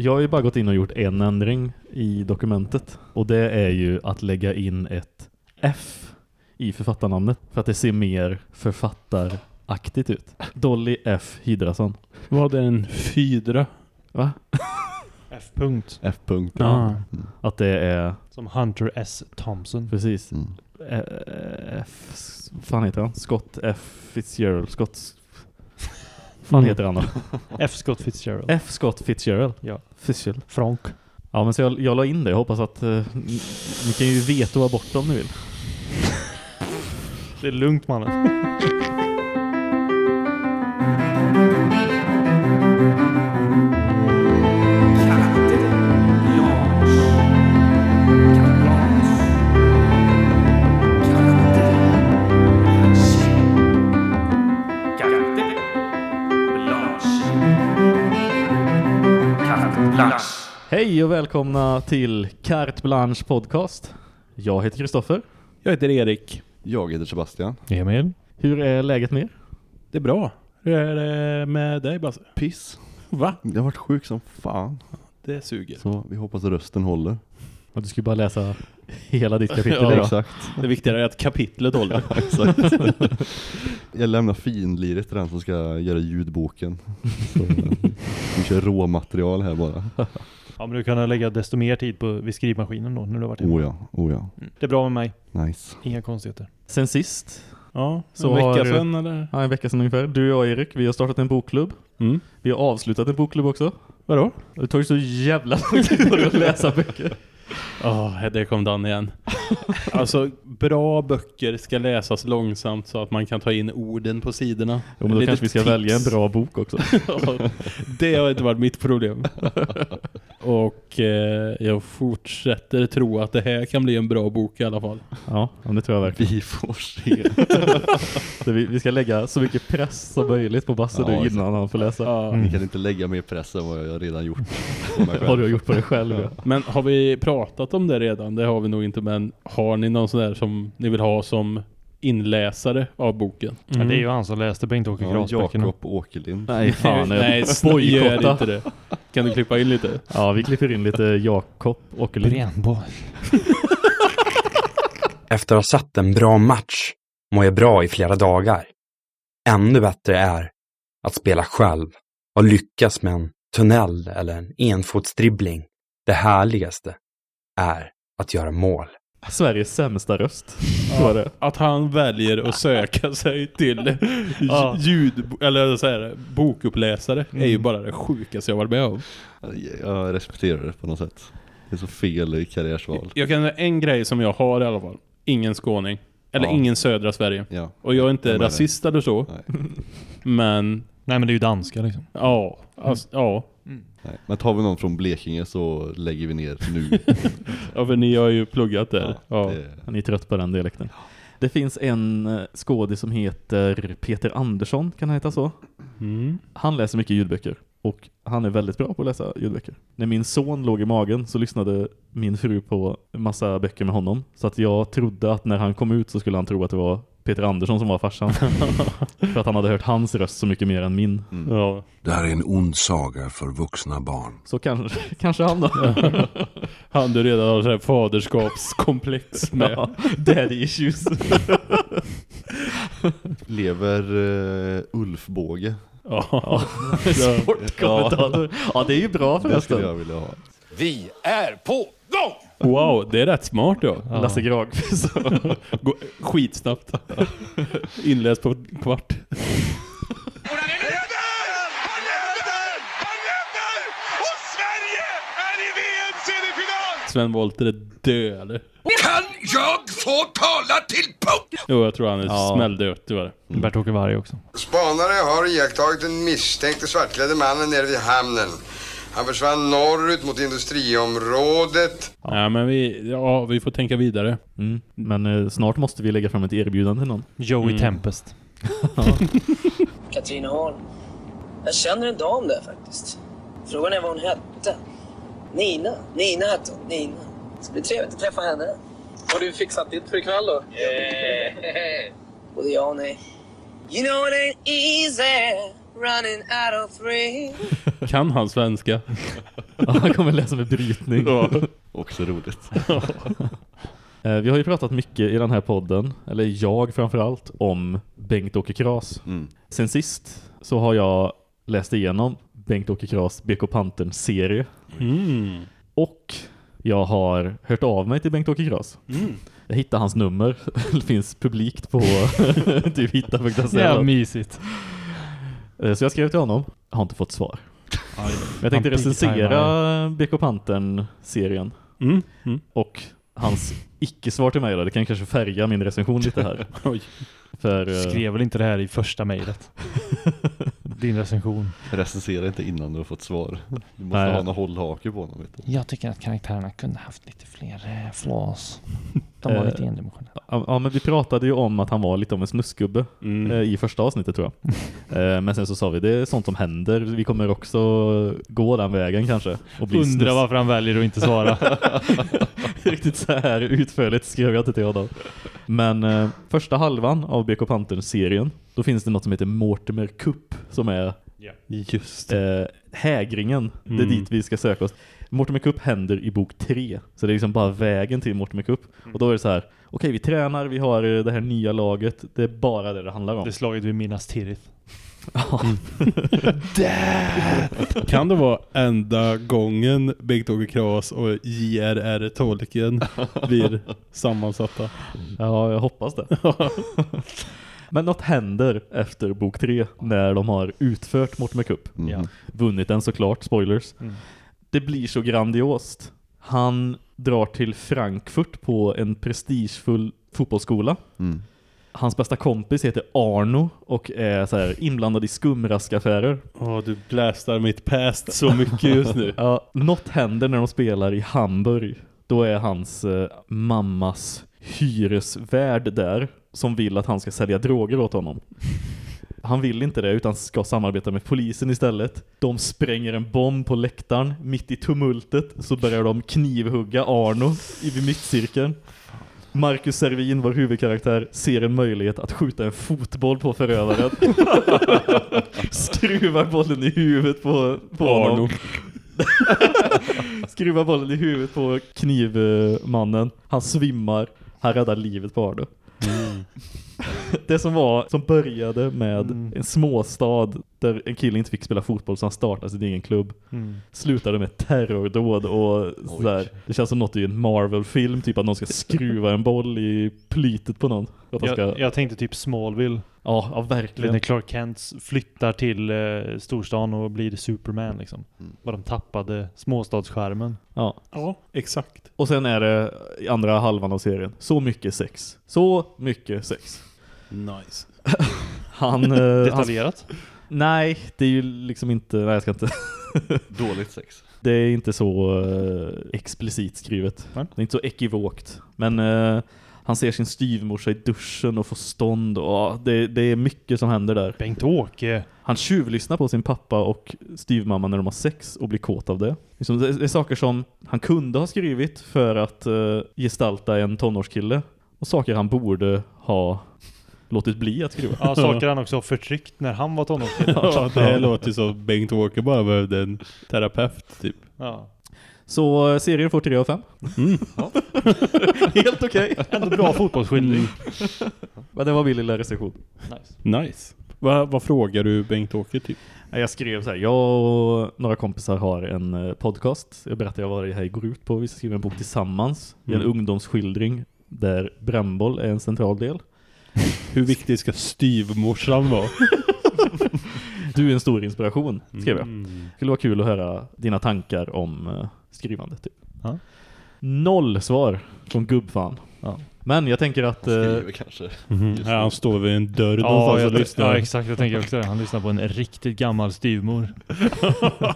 Jag har ju bara gått in och gjort en ändring i dokumentet. Och det är ju att lägga in ett F i författarnamnet. För att det ser mer författaraktigt ut. Dolly F. Hydrason. Vad är en fydra? Va? F-punkt. F-punkt. Ja. Att det är Som Hunter S. Thompson. precis. Mm. F... Fan heter han? Scott F. Fitzgerald. Scott... Fan Mm. heter han då? F. Scott Fitzgerald. F. Scott Fitzgerald. Ja. Fitzgerald. Frank. Ja, men så jag, jag la in det. Jag hoppas att eh, ni, ni kan ju vetoa bort om ni vill. Det är lugnt mannen. Hej och välkomna till Carte Blanche podcast. Jag heter Kristoffer. Jag heter Erik. Jag heter Sebastian. Emil. Hur är läget med er? Det är bra. Hur är det med dig Basse? Piss. Va? Jag har varit sjuk som fan. Det suger. Så vi hoppas att rösten håller. Och du ska ju bara läsa hela ditt kapitel Ja. idag. Exakt. Det viktiga är att kapitlet håller. Exakt. Jag lämnar finliret till den som ska göra ljudboken. Så, vi kör råmaterial här bara. Ja men du kan lägga desto mer tid på, vid skrivmaskinen då när du har varit hemma. Oh ja, oh ja. Mm. Det är bra med mig. Nice. Inga konstigheter. Sen sist, Ja, Så en vecka har- sedan eller? ja, en vecka sedan ungefär, du och jag Erik, vi har startat en bokklubb. Mm. Vi har avslutat en bokklubb också. Vadå? Det tar ju så jävla lång tid att läsa böcker. Ja, det kom Dan igen. alltså, bra böcker ska läsas långsamt så att man kan ta in orden på sidorna. Jo, men då Lite kanske vi ska tips. välja en bra bok också. Det har inte varit mitt problem. Och eh, jag fortsätter tro att det här kan bli en bra bok i alla fall. Ja, det tror jag verkligen. Vi får se. Så vi, vi ska lägga så mycket press som möjligt på Basse Ja, nu innan han får läsa. Ja. Ni kan inte lägga mer press än vad jag redan gjort. Vad du har gjort på dig själv. Ja. Men har vi pratat om det redan? Det har vi nog inte, men har ni någon sån där som ni vill ha som inläsare av boken? Ja, det är ju han som läste Bengt-Åke Ja. Jakob Åkerlind. Nej, fan. Nej, gör inte det. Kan du klippa in lite? Ja, vi klipper in lite Jakob Åkerlind. Brännboll. Efter att ha sett en bra match mår jag bra i flera dagar. Ännu bättre är att spela själv och lyckas med en tunnel eller en enfotsdribbling. Det härligaste är att göra mål. Sveriges sämsta röst. Var det. Att han väljer att söka sig till Ja. ljud, eller så här, bokuppläsare är ju Mm. bara det sjukaste jag varit med om. Jag respekterar det på något sätt. Det är så fel karriärsval. Jag kan en grej som jag har i alla fall. Ingen skåning. Eller Ja. ingen södra Sverige. Ja. Och jag är inte Jag rasist eller så. Nej. Men, Nej men det är ju danska liksom. ja. Alltså, ja. Nej. Men tar vi någon från Blekinge så lägger vi ner nu. Ja, för ni har ju pluggat där. Ja. Det, Ni är trött på den dialekten. Det finns en eh, skådis som heter Peter Andersson, kan han heta så? Mm. Han läser mycket ljudböcker. Och han är väldigt bra på att läsa ljudböcker. När min son låg i magen så lyssnade min fru på massa böcker med honom. Så att jag trodde att när han kom ut så skulle han tro att det var Peter Andersson som var farsan. För att han hade hört hans röst så mycket mer än min. mm. Ja. Det här är en ond saga för vuxna barn. Så kanske, kanske han då. Han du redan har så här faderskapskomplex med. Ja, daddy issues. Lever uh, Ulf Båge? Ja. Sportkommentator. Ja, det är ju bra Det skulle förresten. jag vilja ha. Vi är på gång! Wow, det är rätt smart ja. Lasse Granqvist. Gå, skitsnabbt. Inläst på kvart. Sven Wollter är död eller? Kan jag få tala till punkt? Jo, jag tror han är Ja. smäll tyvärr. Bert-Åke Varg också. Spanare har iakttagit den misstänkte svartklädde mannen nere vid hamnen. Han försvann norrut mot industriområdet. Ja. men vi, ja, vi får tänka vidare. Mm. Men eh, snart måste vi lägga fram ett erbjudande till någon. Joey Mm. Tempest. Katrineholm. Jag känner en dam där faktiskt. Frågan är vad hon hette. Nina. Nina hette hon. Nina. Det ska bli trevligt att träffa henne. Har du fixat ditt för ikväll då? Både ja och nej. You know it ain't easy running out of rain. Kan han svenska? Ja, han kommer läsa med brytning. Också roligt. Eh, Vi har ju pratat mycket i den här podden, eller jag framförallt, om Bengt-Åke Kras. Mm. Sen sist så har jag läst igenom Bengt-Åke Kras BK Pantern-serie. Mm. Och jag har hört av mig till Bengt-Åke Kras. Mm. Jag hittade hans nummer. Det finns publikt på typ hitta.se. Ja, mysigt. Eh, Så jag skrev till honom. Jag har inte fått svar. Men jag tänkte recensera BK Pantern-serien. Mm. Mm. Och hans icke-svar till mig då, det kan kanske färga min recension lite här. Oj. För, eh, Skrev väl inte det här i första mejlet? Din recension. Recensera inte innan du har fått svar. Du måste Nej. ha någon hållhake på honom. Du. Jag tycker att karaktärerna kunde haft lite fler eh, flaws. De var Eh, lite endimensionella. Ja, men vi pratade ju om att han var lite av en snuskgubbe Mm. eh, i första avsnittet tror jag. Eh, men sen så sa vi, det är sånt som händer. Vi kommer också gå den vägen kanske. Och bli Undrar snus- varför han väljer att inte svara. Riktigt så här utförligt skrev jag inte till honom. Men eh, första halvan av BK Pantern-serien, då finns det något som heter Mortimer Cup som är Just eh, hägringen. Det är Mm. dit vi ska söka oss. Mortimer Cup händer i bok tre. Så det är liksom bara vägen till Mortimer Cup. Och då är det så här, okej vi tränar, vi har eh, det här nya laget. Det är bara det det handlar om. Det slaget vid Minas Tirith. Ja. Kan det vara enda gången Bengt-Åke Kras och J.R.R. Tolkien blir sammansatta? Ja, jag hoppas det. Men något händer efter bok tre när de har utfört Mortimer Cup. Mm. Vunnit den såklart, spoilers. Mm. Det blir så grandiost. Han drar till Frankfurt på en prestigefull fotbollsskola. Mm. Hans bästa kompis heter Arno och är så här inblandad i skumraskaffärer. Åh, du blästar mitt past så mycket just nu. Ja, något händer när de spelar i Hamburg. Då är hans eh, mammas hyresvärd där som vill att han ska sälja droger åt honom. Han vill inte det utan ska samarbeta med polisen istället. De spränger en bomb på läktaren. Mitt i tumultet så börjar de knivhugga Arno i vid mittcirkeln. Marcus Servin, vår huvudkaraktär, ser en möjlighet att skjuta en fotboll på förövaren. Skruvar bollen i huvudet på, på honom. Arno. Skruvar bollen i huvudet på knivmannen. Han svimmar. Han räddar livet på Arno. Det som var, som började med Mm. en småstad där en kille inte fick spela fotboll så han startade sin egen klubb. Mm. Slutade med terrordåd och sådär. Det känns som något i en Marvel-film, typ att någon ska skruva en boll i plytet på någon. Att han ska, Jag, jag tänkte typ Smallville. ja, ja, verkligen. när Clark Kent flyttar till eh, storstan och blir Superman liksom. Mm. Vad de tappade småstadsskärmen. Ja. Ja, exakt. Och sen är det i andra halvan av serien. Så mycket sex. Så mycket sex. Nice. Han... eh, han Detaljerat. nej, det är ju liksom inte... Nej, jag ska inte... Dåligt sex. Det är inte så eh, explicit skrivet. Nej. Det är inte så ekivokt. Men eh, han ser sin styvmorsa i duschen och får stånd. Och, ja, det, det är mycket som händer där. Bengt-Åke. Han tjuvlyssnar på sin pappa och styvmamma när de har sex och blir kåt av det. Liksom, det, det är saker som han kunde ha skrivit för att gestalta en tonårskille. Och saker han borde ha låtit bli att skriva. Ja, saker han också har förtryckt när han var tonårskille. Ja, det låter som Bengt-Åke bara behövde en terapeut typ. Ja. Så eh, serien får 3 av 5. Mm. Helt okej. Ändå bra fotbollsskildring. Men det var min lilla recension. Nice. Nice. Va, vad frågar du Bengt-Åke typ? Jag skrev så här, jag och några kompisar har en eh, podcast. Jag berättade jag vad det här går ut på. Vi skriva en bok tillsammans. Det är en Mm. ungdomsskildring där brännboll är en central del. Hur viktig ska styvmorsan vara? Du är en stor inspiration, skrev jag. Mm. Det skulle vara kul att höra dina tankar om uh, skrivandet. Typ. Noll svar från gubbfan. Ja. Men jag tänker att... Han eh, skriver kanske. Mhm. Just Ja, det. han står vid en dörr Ja, jag, lyssnar. ja, exakt. Jag tänker också det. Han lyssnar på en riktigt gammal styvmor.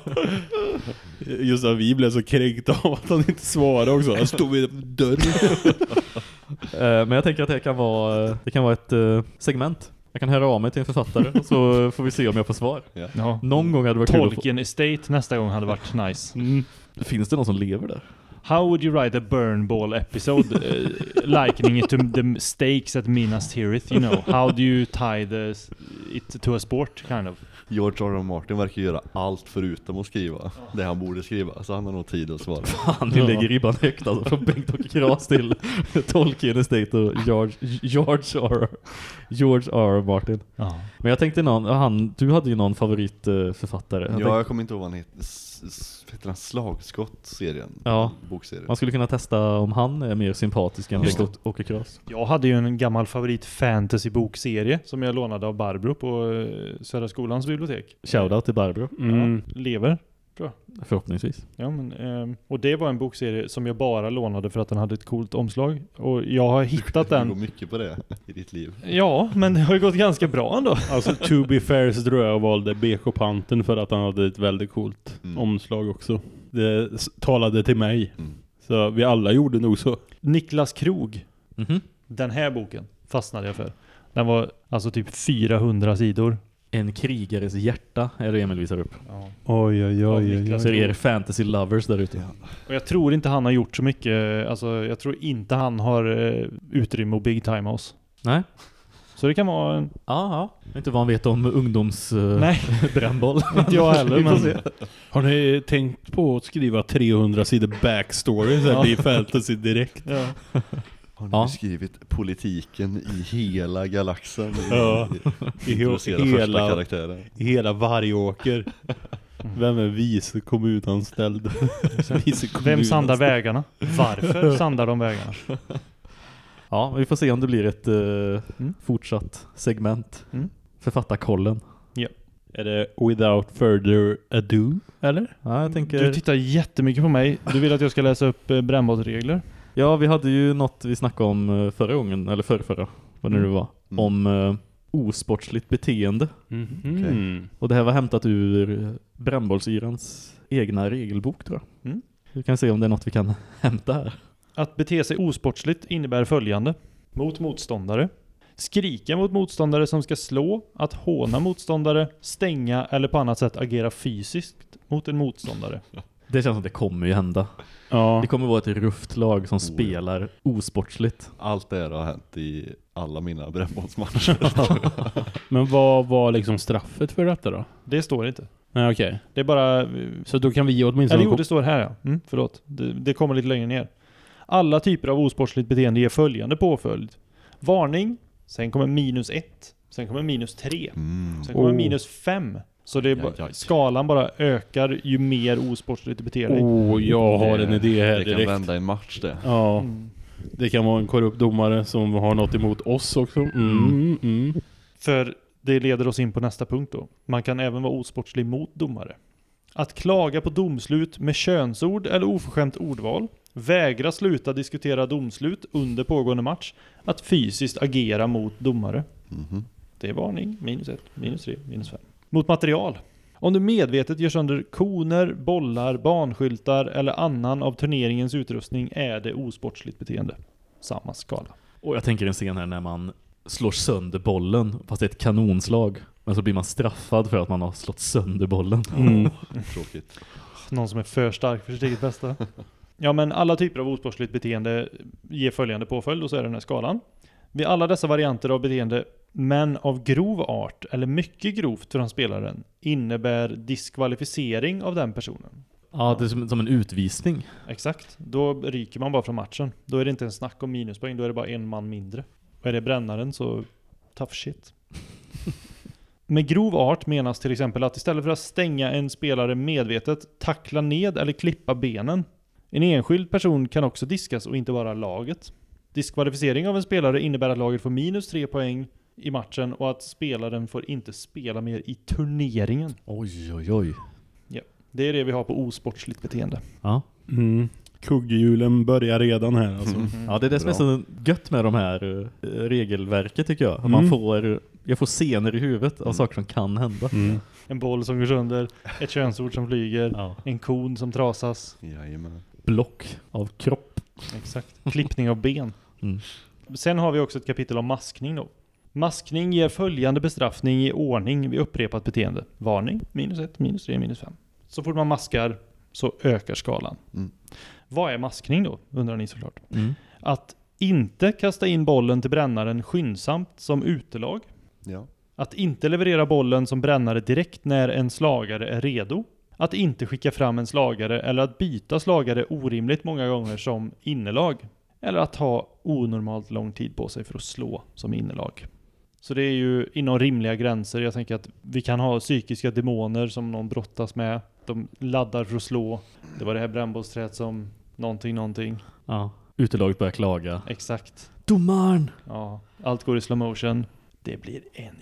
Just att vi blev så kränkta av att han inte svarade också. Han stod vid en dörr. eh, men jag tänker att det kan vara, eh, det kan vara ett eh, segment. Jag kan höra av mig till en författare så får vi se om jag får svar. Ja. Någon gång hade det varit kul att få... Tolkien Estate nästa gång hade varit nice. Mm. Finns det någon som lever där? How would you write a burn ball episode uh, likening it to the stakes at Minas Tirith, you know? How do you tie the it to a sport kind of. George R. R. Martin verkar göra allt förutom att skriva det han borde skriva, så han har nog tid att svara. Fan, ni lägger ribban högt alltså. Från Bengt-Åke Kras till Tolkien Estate och George, George R. George R. Martin. Ja. Men jag tänkte någon, han, du hade ju någon favoritförfattare. Jag Ja, tänkte, jag kommer inte ihåg vad han heter. Heter han Slagskott-serien? Ja. Bokserien. man skulle kunna testa om han är mer sympatisk än. Bengt-Åke Kras. Jag hade ju en gammal favorit fantasy-bokserie som jag lånade av Barbro på eh, Södra skolans bibliotek. Shoutout till Barbro. Mm. Ja, lever. Förhoppningsvis. Ja, men, ehm, och det var en bokserie som jag bara lånade för att den hade ett coolt omslag. Och jag har hittat Du går den. mycket på det i ditt liv. Ja, men det har ju gått ganska bra ändå. Alltså to be fair så tror jag jag valde BK Panten för att han hade ett väldigt coolt Mm. omslag också. Det talade till mig. Mm. Så vi alla gjorde nog så. Niklas Krog. Mhm. Den här boken fastnade jag för. Den var alltså typ 400 sidor. En krigares hjärta är det Emil visar upp. Oj oj oj oj. Niklas Så oj. det är er fantasy lovers där ute. Och jag tror inte han har gjort så mycket. Alltså jag tror inte han har eh, utrymme att big time oss. Nej? Så det kan vara en... Ja, ja. Inte vad han vet om ungdoms uh, Nej. brännboll. Inte jag heller, men-. Har ni tänkt på att skriva 300 sidor backstory så Ja. i fantasy direkt? Ja. Har ni Ja. beskrivit politiken i hela galaxen? Ja. I he- Introducera första hela, karaktären. i hela Vargåker. Vem är vice kommunanställd? vice Vem sandar vägarna? Varför sandar de vägarna? Ja, vi får se om det blir ett eh, Mm. fortsatt segment. Mm. Författarkollen. Är det without further ado? Eller? Ja, jag tänker... Du tittar jättemycket på mig. Du vill att jag ska läsa upp eh, brännbollsregler? Ja, vi hade ju något vi snackade om eh, förra gången, eller förra, förra vad det nu var, Mm. om eh, osportsligt beteende. Mm. Och det här var hämtat ur eh, brännbollsyrans egna regelbok tror jag. Mm. Vi kan se om det är något vi kan hämta här. Att bete sig osportsligt innebär följande. Mot motståndare. Skrika mot motståndare som ska slå. Att håna motståndare. Stänga eller på annat sätt agera fysiskt mot en motståndare. Det känns som det kommer ju hända. Ja. Det kommer vara ett rufft lag som ja. spelar osportsligt. Allt det här har hänt i alla mina brännbollsmatcher. Men vad var liksom straffet för detta då? Det står inte. Nej okej. Det är bara... Så då kan vi åtminstone... Eller jo, det står här ja. Mm, förlåt. Det, det kommer lite längre ner. Alla typer av osportsligt beteende ger följande påföljd. Varning. Sen kommer minus ett. Sen kommer minus tre. Mm. Sen kommer Oh. minus fem. Så det bara, aj. skalan bara ökar ju mer osportsligt du beter dig. Oh, jag har Det- en idé här Det kan direkt. vända en match det. Ja, Mm. det kan vara en korrupt domare som har något emot oss också. Mm, mm. För det leder oss in på nästa punkt då. Man kan även vara osportslig mot domare. Att klaga på domslut med könsord eller oförskämt ordval. Vägra sluta diskutera domslut under pågående match. Att fysiskt agera mot domare. Mhm. Det är varning. Minus ett, minus tre, minus fem. Mot material. Om du medvetet gör sönder koner, bollar, banskyltar eller annan av turneringens utrustning är det osportsligt beteende. Samma skala. Och jag tänker en scen här när man slår sönder bollen, fast det är ett kanonslag. Men så blir man straffad för att man har slått sönder bollen. Mm. Tråkigt. Någon som är för stark för sitt eget bästa. Ja men alla typer av osportsligt beteende ger följande påföljd och så är det den här skalan. Vid alla dessa varianter av beteende, men av grov art eller mycket grovt från spelaren, innebär diskvalificering av den personen. Ja, det är som, som en utvisning. Exakt. Då ryker man bara från matchen. Då är det inte en snack om minuspoäng, då är det bara en man mindre. Och är det brännaren så tough shit. Med grov art menas till exempel att istället för att stänga en spelare medvetet, tackla ned eller klippa benen. En enskild person kan också diskas och inte bara laget. Diskvalificering av en spelare innebär att laget får minus tre poäng i matchen och att spelaren får inte spela mer i turneringen. Oj, oj, oj. Det är det vi har på osportsligt beteende. Ja. Mm. Kugghjulen börjar redan här alltså. Ja, det är det som är så gött med de här eh, regelverket tycker jag. Mm. Man får, jag får scener i huvudet av Mm. saker som kan hända. Mm. En boll som går sönder, ett könsord som flyger, Ja. en kon som trasas. Jajamän. Block av kropp. Exakt. Klippning av ben. Mm. Sen har vi också ett kapitel om maskning då. Maskning ger följande bestraffning i ordning vid upprepat beteende. Varning, minus ett, minus tre, minus fem. Så fort man maskar så ökar skalan. Mm. Vad är maskning då? Undrar ni såklart. Mm. Att inte kasta in bollen till brännaren skyndsamt som utelag. Ja. Att inte leverera bollen som brännare direkt när en slagare är redo. Att inte skicka fram en slagare eller att byta slagare orimligt många gånger som innelag. Eller att ha onormalt lång tid på sig för att slå som innelag. Så det är ju inom rimliga gränser. Jag tänker att vi kan ha psykiska demoner som någon brottas med. De laddar för att slå. Det var det här brännbollsträet som någonting, någonting. Ja. Utelaget börjar klaga. Exakt. Domaren! Ja, allt går i slow motion. Det blir en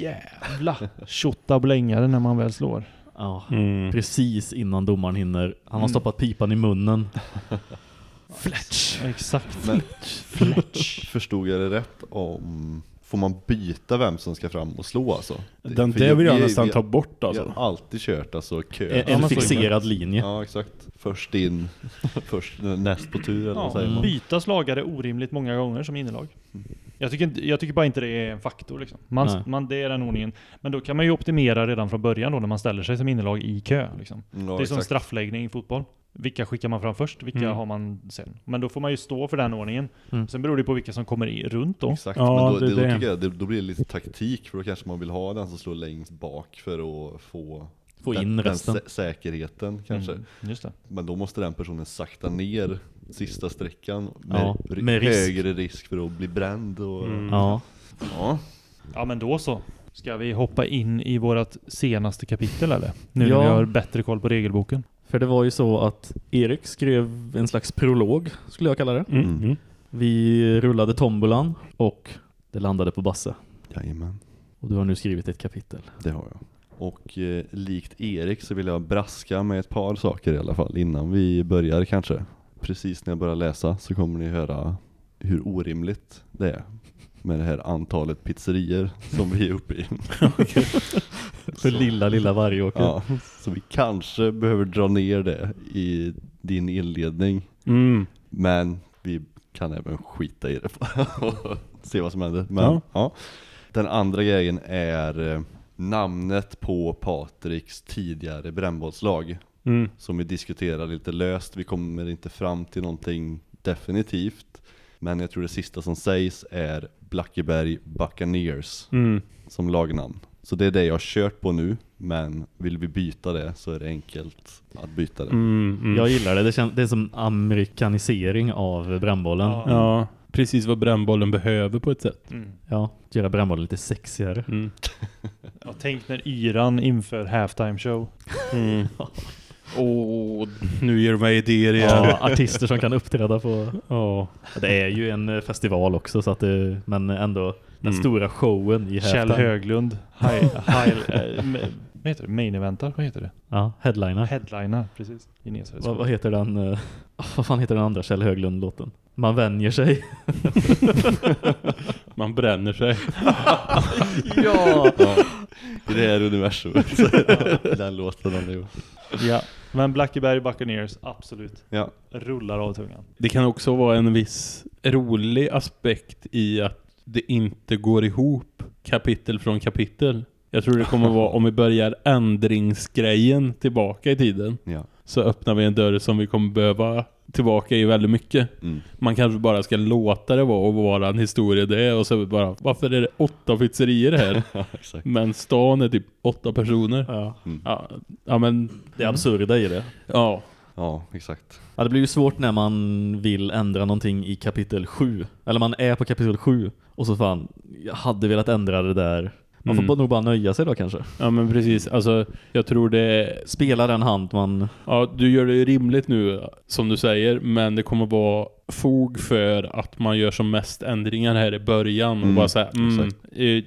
jävla tjottablängare när man väl slår. Ja, Mm. precis innan domaren hinner. Han har Mm. stoppat pipan i munnen. Fletch! Exakt. Men Fletch. förstod jag det rätt om... Får man byta vem som ska fram och slå alltså? Den där vill jag vi- nästan vi- ta bort Vi alltså. har alltid kört alltså kö. En, en fixerad linje. Ja exakt. Först in, först näst på tur eller vad Ja, säger man? byta slagare orimligt många gånger som innelag. Mm. Jag tycker, inte, jag tycker bara inte det är en faktor. Liksom. Man, man, det är den ordningen. Men då kan man ju optimera redan från början då när man ställer sig som innelag i kö. Liksom. Ja, det är som exakt. straffläggning i fotboll. Vilka skickar man fram först? Vilka Mm. har man sen? Men då får man ju stå för den ordningen. Mm. Sen beror det på vilka som kommer i, runt då. Exakt, Ja, men då, det är det, då, jag, det, då blir det lite taktik för då kanske man vill ha den som slår längst bak för att få Få den, in den resten. sä- säkerheten kanske. Mm, just det. Men då måste den personen sakta ner sista sträckan med, Ja, med risk. högre risk för att bli bränd och Mm. Ja. ja. Ja men då så. Ska vi hoppa in i vårt senaste kapitel eller? Nu Ja. när vi har bättre koll på regelboken. För det var ju så att Erik skrev en slags prolog, skulle jag kalla det. Mm. Mm. Mm. Vi rullade tombolan och det landade på Basse. Jajamän, Och du har nu skrivit ett kapitel. det har jag. Och eh, likt Erik så vill jag braska med ett par saker i alla fall innan vi börjar kanske. Precis när jag börjar läsa så kommer ni höra hur orimligt det är med det här antalet pizzerier som vi är uppe i. För lilla, lilla Vargåker. Ja, så vi kanske behöver dra ner det i din inledning. Mm. Men vi kan även skita i det och se vad som händer. Men, Ja. ja. Den andra grejen är eh, namnet på Patriks tidigare brännbollslag. Mm. Som vi diskuterar lite löst. Vi kommer inte fram till någonting definitivt. Men jag tror det sista som sägs är Blackeberg Buccaneers Mm. som lagnamn. Så det är det jag har kört på nu. Men vill vi byta det så är det enkelt att byta det. Mm. Mm. Jag gillar det. Det, känns, det är som amerikanisering av brännbollen. Ja. Ja. Ja, precis vad brännbollen behöver på ett sätt. Mm. göra brännbollen lite sexigare. Mm. Ja, tänk när yran inför halftime show. Mm. Åh, nu ger du mig idéer igen. Ja, artister som kan uppträda på... Ja. Det är ju en eh, festival också, så att det, men ändå den Mm. stora showen i Kjell halftime. Höglund. High, high, eh, vad heter det? Main eventar? Vad heter det? Ja, headliner. Headliner, precis. I Vad, vad heter den? eh, vad fan heter den andra Kjell Höglund-låten? Man vänjer sig. Man bränner sig. ja! Ja, I det här universumet så är det den låten han har gjort. Ja, men Blackeberg Buccaneers, absolut. Ja, Rullar av tungan. Det kan också vara en viss rolig aspekt i att det inte går ihop kapitel från kapitel. Jag tror det kommer vara om vi börjar ändringsgrejen tillbaka i tiden. ja. Så öppnar vi en dörr som vi kommer behöva tillbaka i väldigt mycket. Mm. Man kanske bara ska låta det vara och vara en historia det och så bara, varför är det åtta pizzerier här? Men stan är typ åtta personer. ja. Ja, ja men, Det är absurda i det. ja. Ja, exakt. Ja, det blir ju svårt när man vill ändra någonting i kapitel 7. Eller man är på kapitel 7 och så fan, jag hade velat ändra det där. Man får Mm. nog bara nöja sig då kanske. Ja men precis, alltså jag tror det Spela den hand man... Ja, du gör det rimligt nu som du säger, men det kommer vara fog för att man gör som mest ändringar här i början och Mm, bara säga mm,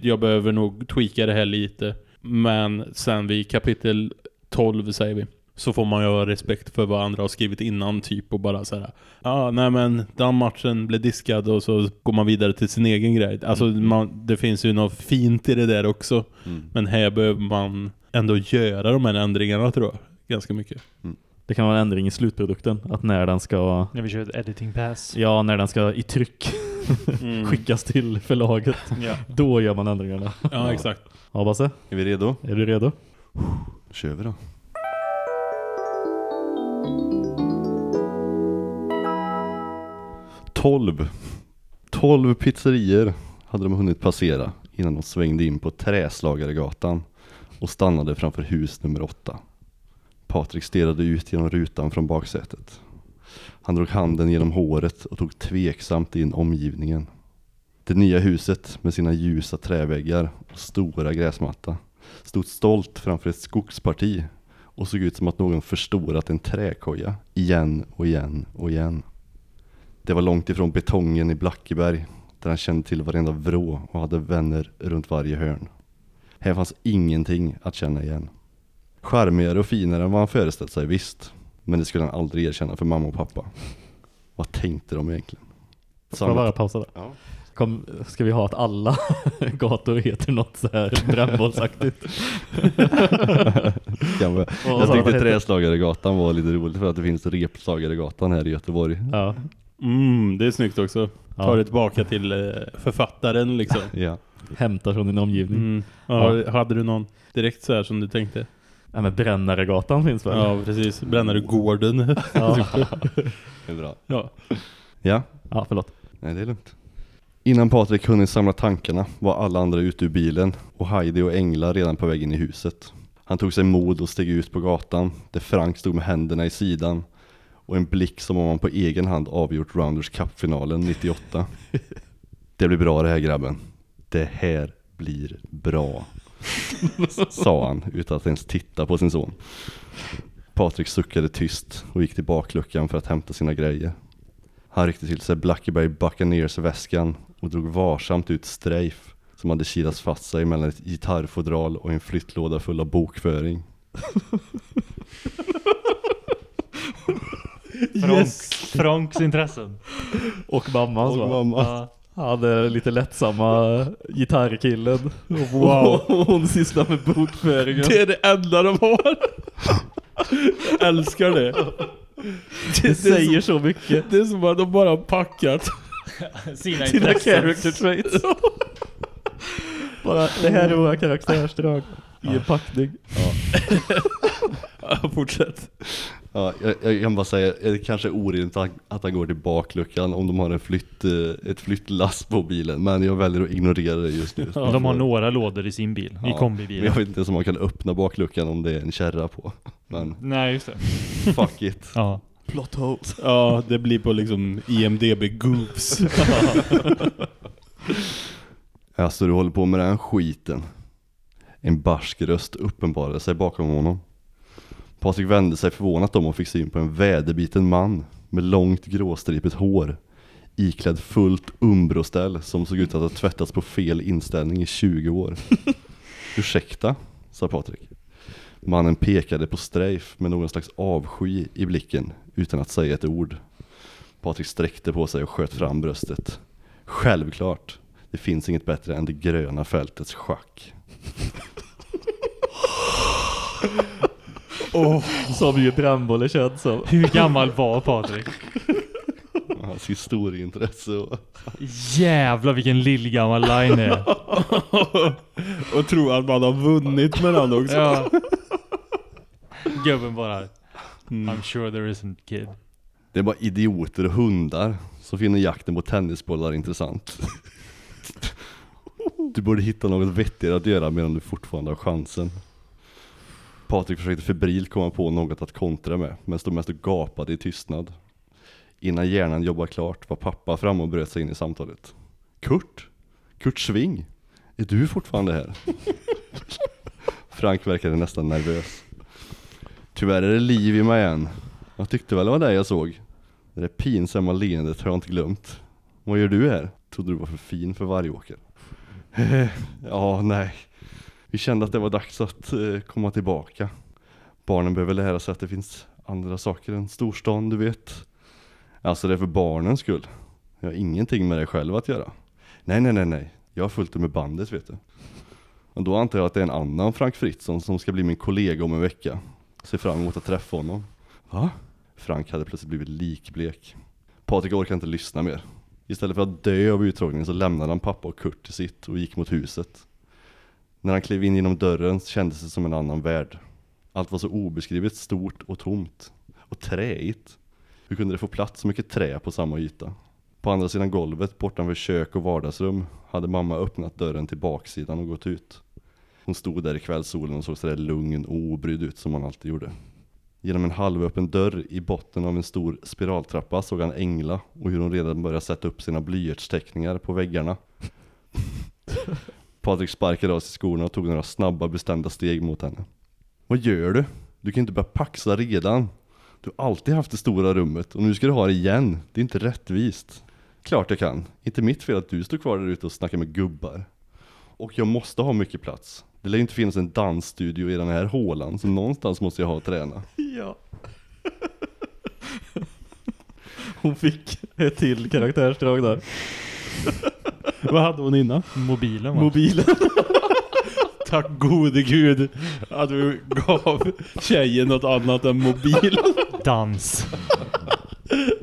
jag behöver nog tweaka det här lite. Men sen vid kapitel 12 säger vi så får man ju ha respekt för vad andra har skrivit innan typ och bara säga ja ah, nej men den matchen blev diskad och så går man vidare till sin egen grej. Alltså man, det finns ju något fint i det där också. Mm. Men här behöver man ändå göra de här ändringarna tror jag. Ganska mycket. Det kan vara en ändring i slutprodukten. Att när den ska... När vi kör ett editing pass. Ja, när den ska i tryck Mm. skickas till förlaget. Ja. Då gör man ändringarna. Ja, exakt. Ja, Basse, Är vi redo? är du redo? Kör vi då. Tolv. Tolv pizzerier hade de hunnit passera innan de svängde in på Träslagaregatan och stannade framför hus nummer åtta. Patrik stirrade ut genom rutan från baksätet. Han drog handen genom håret och tog tveksamt in omgivningen. Det nya huset med sina ljusa träväggar och stora gräsmatta stod stolt framför ett skogsparti och såg ut som att någon förstorat en träkoja igen och igen och igen. Det var långt ifrån betongen i Blackeberg där han kände till varenda vrå och hade vänner runt varje hörn. Här fanns ingenting att känna igen. Charmigare och finare än vad han föreställt sig, visst. Men det skulle han aldrig erkänna för mamma och pappa. Vad tänkte de egentligen? Får jag bara pausa där? Ja. Kom, ska vi ha att alla gator heter något så här brännbollsaktigt? Jag vad tyckte Träslagaregatan var lite roligt för att det finns Repslagaregatan här i Göteborg. Ja. Mm, det är snyggt också. Ja. Tar det tillbaka till eh, författaren liksom. Ja. Hämtar från din omgivning. Mm. Ja, Hade du någon direkt så här som du tänkte? Ja men Brännaregatan finns väl? Ja, precis. Brännaregården. Ja. Det är bra. ja. Ja, ja, förlåt. nej det är lugnt. Innan Patrik hunnit samla tankarna var alla andra ute ur bilen och Heidi och Engla redan på väg in i huset. Han tog sig mod och steg ut på gatan där Frank stod med händerna i sidan och en blick som om han på egen hand avgjort Rounders Cup-finalen 98. Det blir bra det här grabben. Det här blir bra. Sa han utan att ens titta på sin son. Patrik suckade tyst och gick till bakluckan för att hämta sina grejer. Han ryckte till sig Blackeberg Buccaneers-väskan och drog varsamt ut Strafe som hade kilats fast sig mellan ett gitarrfodral och en flyttlåda full av bokföring. Franks, Franks intressen. Och mammans Och va? mamma. Ja. Han hade lite lättsamma gitarrkillen. Wow. Och hon sysslar med bokföringen. Det är det enda de har. Jag älskar det. Det säger så mycket. Det är som att de bara har packat. Sina, Sina character traits. Bara, det här är våra karaktärsdrag. I en packning. Ja, fortsätt. Ja, jag, jag kan bara säga, det kanske är orimligt att, att han går till bakluckan om de har en flytt, eh, ett flyttlass på bilen. Men jag väljer att ignorera det just nu. De har några lådor i sin bil, i Ja, Men kombibilen. jag vet inte ens om man kan öppna bakluckan om det är en kärra på. Men Nej, just det. fuck it. Ja. Plot holes. Ja, det blir på liksom IMDB goofs. Alltså du håller på med den skiten. En barsk röst uppenbarade sig bakom honom. Patrik vände sig förvånat om och fick syn på en väderbiten man med långt gråstripigt hår. Iklädd fullt umbroställ som såg ut att ha tvättats på fel inställning i 20 år. Ursäkta, sa Patrik. Mannen pekade på Strafe med någon slags avsky i blicken utan att säga ett ord. Patrik sträckte på sig och sköt fram bröstet. Självklart. Det finns inget bättre än det gröna fältets schack. Som ju brännboll är känd som. Hur gammal var Patrik? Hans historieintresse och... Jävlar vilken lillgammal line är. Och tro att man har vunnit med den också. Ja. Gubben bara. I'm sure there isn't kid. Det är bara idioter och hundar som finner jakten på tennisbollar intressant. Du borde hitta något vettigare att göra medan du fortfarande har chansen. Patrik försökte febrilt komma på något att kontra med, men stod mest och gapade i tystnad. Innan hjärnan jobbade klart var pappa framme och bröt sig in i samtalet. Kurt? Kurt Sving? Är du fortfarande här? Frank verkade nästan nervös. Tyvärr är det liv i mig än. Jag tyckte väl det var det jag såg. Det där pinsamma leendet har jag inte glömt. Vad gör du här? Trodde du var för fin för Vargåker? ja, nej. Vi kände att det var dags att eh, komma tillbaka. Barnen behöver lära sig att det finns andra saker än storstan, du vet. Alltså det är för barnens skull. Jag har ingenting med det själv att göra. Nej, nej, nej, nej. Jag har fullt med bandet, vet du. Och då antar jag att det är en annan Frank Fritzson som ska bli min kollega om en vecka. Ser fram emot att träffa honom. Va? Frank hade plötsligt blivit likblek. Patrik orkade inte lyssna mer. Istället för att dö av uttråkningen så lämnade han pappa och Kurt till sitt och gick mot huset. När han klev in genom dörren kändes det som en annan värld. Allt var så obeskrivet stort och tomt. Och träigt. Hur kunde det få plats så mycket trä på samma yta? På andra sidan golvet, bortanför kök och vardagsrum, hade mamma öppnat dörren till baksidan och gått ut. Hon stod där i kvällssolen och såg sådär lugn och obrydd ut som hon alltid gjorde. Genom en halvöppen dörr i botten av en stor spiraltrappa såg han Engla och hur hon redan började sätta upp sina blyertsteckningar på väggarna. Patrik sparkade av sig skorna och tog några snabba bestämda steg mot henne. Vad gör du? Du kan inte börja paxa redan. Du har alltid haft det stora rummet och nu ska du ha det igen. Det är inte rättvist. Klart jag kan. Inte mitt fel att du står kvar där ute och snackar med gubbar. Och jag måste ha mycket plats. Det lär ju inte finnas en dansstudio i den här hålan, så någonstans måste jag ha och träna. Ja. Hon fick ett till karaktärsdrag där. Vad hade hon innan? Mobilen va? Mobilen. Tack gode gud att du gav tjejen något annat än mobil. Dans.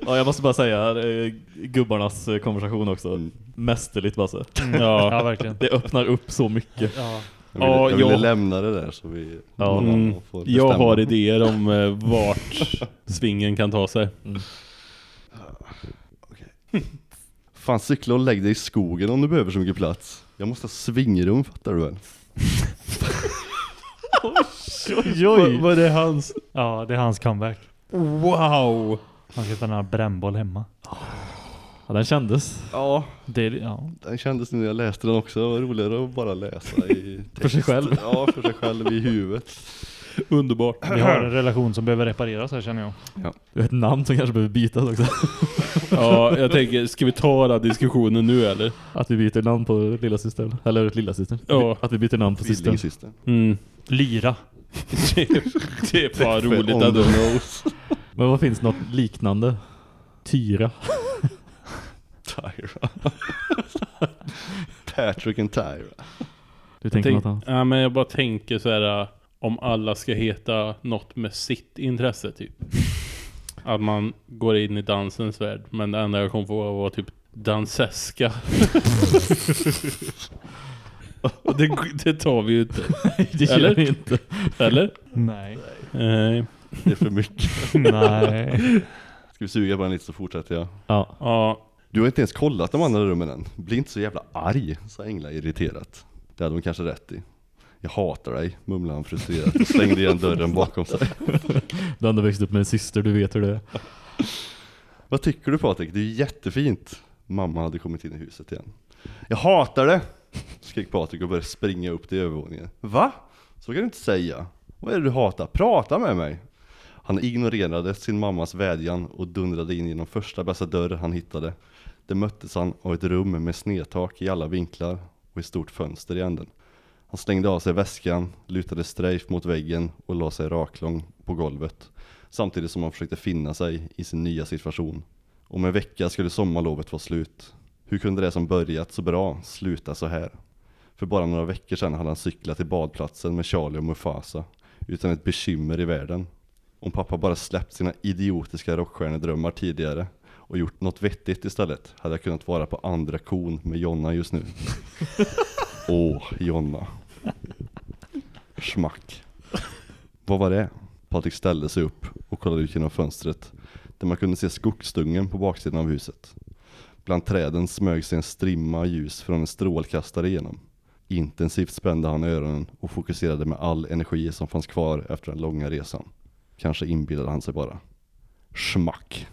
Ja, jag måste bara säga eh, gubbarnas eh, konversation också. Mästerligt Basse. Ja. Ja, verkligen. Det öppnar upp så mycket. Ja. Jag ville, Ja, jag ville jag- lämna det där så vi Ja. Mm. får Jag bestämma. har idéer om eh, vart svingen kan ta sig. Fan cykla och lägg dig i skogen om du behöver så mycket plats. Jag måste ha svingrum fattar du väl? Oj, Vad var det hans? Ja, det är hans comeback. Wow! Han ska spela brännboll hemma. Ja, den kändes. Ja, Det, ja. den kändes nu när jag läste den också. Det var roligare att bara läsa i text. För sig själv. Ja, för sig själv i huvudet. Underbart. Vi har en relation som behöver repareras här känner jag. Du har ett namn som kanske behöver bytas också. Ja, jag tänker, ska vi ta den diskussionen nu eller? Att vi byter namn på lilla syster Eller lilla syster. Ja. Att vi byter namn på systern. Tvillingsyster. Mm. Lyra. Det, det är fan roligt ändå. Men vad finns något liknande? Tyra. Tyra. Patrick and Tyra. Du tänker Tänk, något annat? ja, men jag bara tänker så här äh, om alla ska heta något med sitt intresse typ. Att man går in i dansens värld. Men det enda jag kom på var typ danseska. Och det, det tar vi ju inte. det gör Eller? vi inte. Eller? Nej. Nej. Det är för mycket. Nej. Ska vi suga på den lite så fortsätter jag. Ja. Ja. Du har inte ens kollat de andra rummen än. Bli inte så jävla arg, sa Engla irriterat. Det hade hon kanske rätt i. Jag hatar dig, mumlade han frustrerat och slängde igen dörren bakom sig. Du har ändå växt upp med en syster, du vet hur det är. Vad tycker du Patrik? Det är jättefint. Mamma hade kommit in i huset igen. Jag hatar det! Skrek Patrik och började springa upp till övervåningen. Va? Så kan du inte säga. Vad är det du hatar? Prata med mig! Han ignorerade sin mammas vädjan och dundrade in genom första bästa dörr han hittade. Det möttes han av ett rum med snedtak i alla vinklar och ett stort fönster i änden. Han slängde av sig väskan, lutade strejf mot väggen och la sig raklång på golvet. Samtidigt som han försökte finna sig i sin nya situation. Om en vecka skulle sommarlovet vara slut. Hur kunde det som börjat så bra sluta så här? För bara några veckor sedan hade han cyklat till badplatsen med Charlie och Mufasa utan ett bekymmer i världen. Om pappa bara släppt sina idiotiska rockstjärnedrömmar tidigare och gjort något vettigt istället hade jag kunnat vara på andra kon med Jonna just nu. Åh, Jonna. Schmack. Vad var det? Patrik ställde sig upp och kollade ut genom fönstret där man kunde se skogsdungen på baksidan av huset. Bland träden smög sig en strimma ljus från en strålkastare igenom. Intensivt spände han öronen och fokuserade med all energi som fanns kvar efter den långa resan. Kanske inbillade han sig bara. Schmack.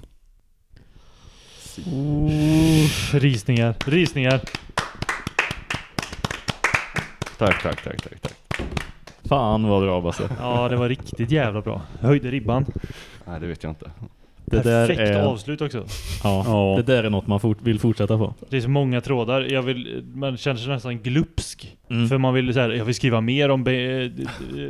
Risningar. Risningar. Tack, tack, tack, tack, tack. Fan vad bra Basse. Ja, det var riktigt jävla bra. Höjde ribban. Nej, det vet jag inte. Det där Perfekt är, avslut också. ja, Ja. det där är något man fort, vill fortsätta på. Det är så många trådar. Jag vill, man känner sig nästan glupsk. Mm. För man vill så här, jag vill skriva mer om, be,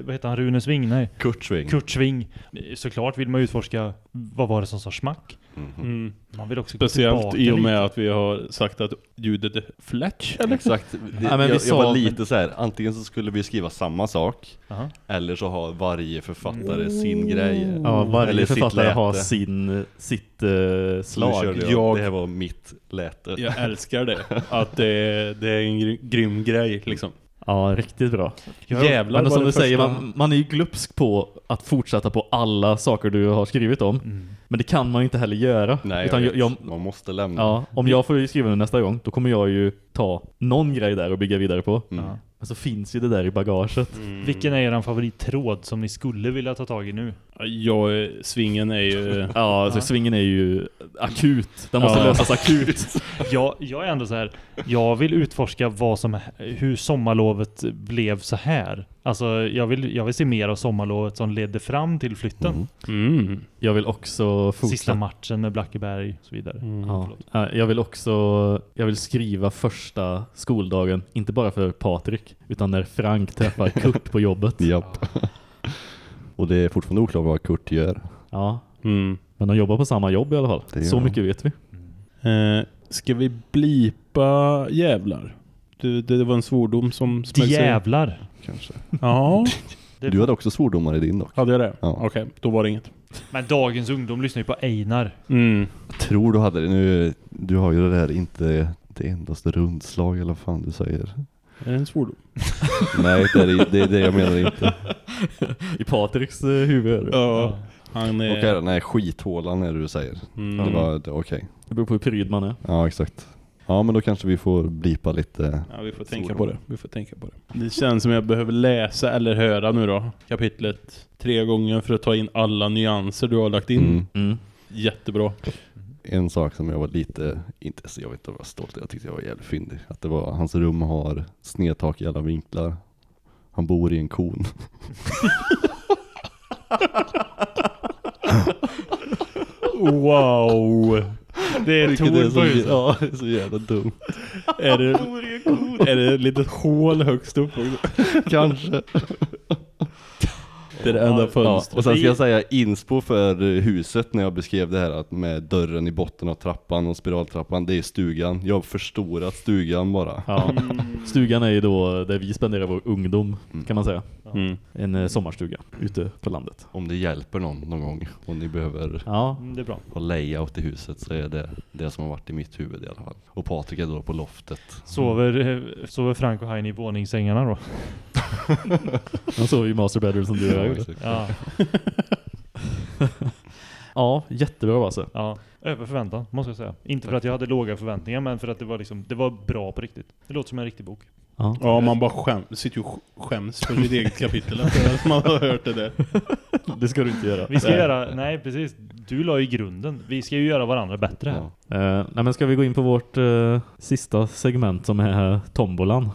vad heter han, Rune Sving? Nej. Kurt Sving. Kurt Sving. Såklart vill man utforska, vad var det som sa smack? Mhm. Mm. Man vill också Speciellt i och lite. med att vi har sagt att ljudet är fletch eller? Exakt. Det, Ja, men jag, jag sa- var lite så här. antingen så skulle vi skriva samma sak Aha. eller så har varje författare sin grej. Ja, varje Eller författare har sin, sitt uh, slag. jag. Jag- Det här var mitt läte. Jag älskar det. Att det är, det är en gry- grym grej liksom. Ja, riktigt bra. Jävlar Men som du säger, första- man, man är ju glupsk på att fortsätta på alla saker du har skrivit om. Mm. Men det kan man ju inte heller göra. Nej, Utan jag jag, man måste lämna. ja, om jag får skriva den nästa gång, då kommer jag ju ta någon grej där och bygga vidare på. Mm. Ja. Men så finns ju det där i bagaget. Mm. Vilken är er favorittråd som ni skulle vilja ta tag i nu? Ja, svingen är ju... Ja, alltså svingen är ju akut. Den måste Ja. lösas akut. Jag, jag är ändå så här. jag vill utforska vad som, hur sommarlovet blev så här. Alltså jag vill, jag vill se mer av sommarlovet som ledde fram till flytten. Mm. Mm. Jag vill också Sista fortsätta. matchen med Blackeberg och så vidare. Mm. Ja. Jag vill också jag vill skriva första skoldagen, inte bara för Patrik, utan när Frank träffar Kurt på jobbet. Japp. Och det är fortfarande oklart vad Kurt gör. Ja, Mm. men de jobbar på samma jobb i alla fall. Det Så mycket vet vi. Eh, ska vi blipa jävlar? Det, det var en svordom som smög sig. Jävlar! Kanske. Ja, Det- Du hade också svordomar i din dock. hade jag det? Ja. Okej, då var det inget. Men dagens ungdom lyssnar ju på Einar. Mm. Tror du hade det nu. Du har ju det där inte det endaste rundslag eller vad fan du säger. Är det en svordom? Nej, det är det, är det jag menar inte. I Patriks eh, huvud. Ja. Han är... Okej, nej skithålan är det du säger. Mm. Det var, okej. Det beror på hur pryd man är. Ja, exakt. Ja, men då kanske vi får blipa lite. Ja, vi får tänka på det. Vi får tänka på det. Det känns som jag behöver läsa eller höra nu då. Kapitlet tre gånger för att ta in alla nyanser du har lagt in. Mm. Mm. Jättebra. En sak som jag var lite, inte så jag vet inte, jag var stolt jag tyckte jag var jävligt fyndig. Att det var, hans rum har snedtak i alla vinklar. Han bor i en kon. Wow! Det är Tor på huset. ja, det är så jävla dumt. Är det, är det ett litet hål högst upp? Kanske. Det är det enda Ja, fönstret. Och sen ska jag säga inspo för huset när jag beskrev det här att med dörren i botten av trappan och spiraltrappan, det är stugan. Jag har förstorat stugan bara. Ja. Stugan är ju då där vi spenderar vår ungdom, Mm. kan man säga. Mm. En eh, sommarstuga ute på landet. Om det hjälper någon någon gång och ni behöver Ja, Mm, det är bra. ha layout i huset så är det det som har varit i mitt huvud i alla fall. Och Patrik är då på loftet. Sover, eh, sover Frank och Hein i våningssängarna då? de sover i master bedroom som du gör. Exakt. Ja, Ja, jättebra alltså. ja. Över förväntan, måste jag säga. Inte för att jag hade låga förväntningar, men för att det var liksom, det var bra på riktigt. Det låter som en riktig bok. Ja. Ja, man bara skäm, sitter ju skäms för sitt eget kapitel efter att man har hört det där. Det ska du inte göra. Vi ska Nej. göra, nej precis, du la ju grunden. Vi ska ju göra varandra bättre här. Ja. Eh, nej men ska vi gå in på vårt eh, sista segment som är tombolan.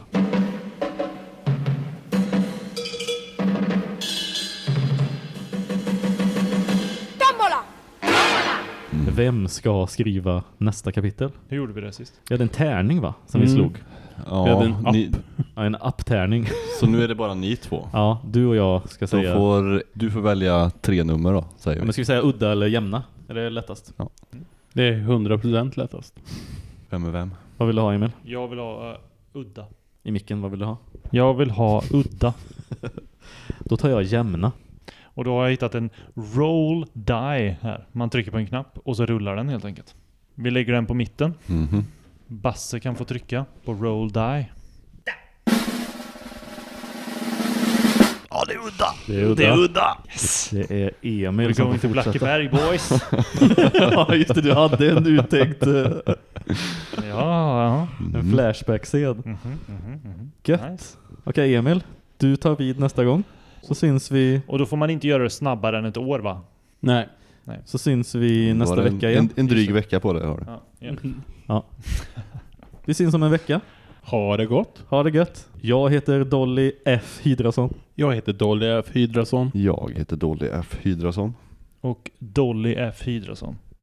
Vem ska skriva nästa kapitel? Hur gjorde vi det sist? Vi hade en tärning va? Som vi Mm. slog. Vi hade en Ja, ni, Ja, en apptärning. så nu är det bara ni två. Ja, du och jag ska Då säga... får, du får välja tre nummer då, säger Ja, vi. men ska vi säga udda eller jämna? Är det lättast? Det är 100% lättast. Vem är vem? Vad vill du ha Emil? Jag vill ha uh, udda. I micken, vad vill du ha? Jag vill ha udda. Då tar jag jämna. Och då har jag hittat en roll die här. Man trycker på en knapp och så rullar den helt enkelt. Vi lägger den på mitten. Mhm. Basse kan få trycka på roll die. Det är udda. Det är udda. Det är Emil We're som får fortsätta. Blackeberg boys. ja, just det. Du hade en uttänkt eh, ja, ja. en flashback-scen. Mhm, mhm, mhm. Gött. Nice. Okej Emil, du tar vid nästa gång. Så syns vi, Och då får man inte göra det snabbare än ett år va? Nej. så syns vi nästa du vecka en, igen. En, en dryg vecka på det har du. Ja, ja. Vi syns om en vecka. Ha det gott. Ha det gött. Jag heter Dolly F. Hydrason. Jag heter Dolly F. Hydrason. Jag heter Dolly F. Hydrason. Och Dolly F. Hydrason.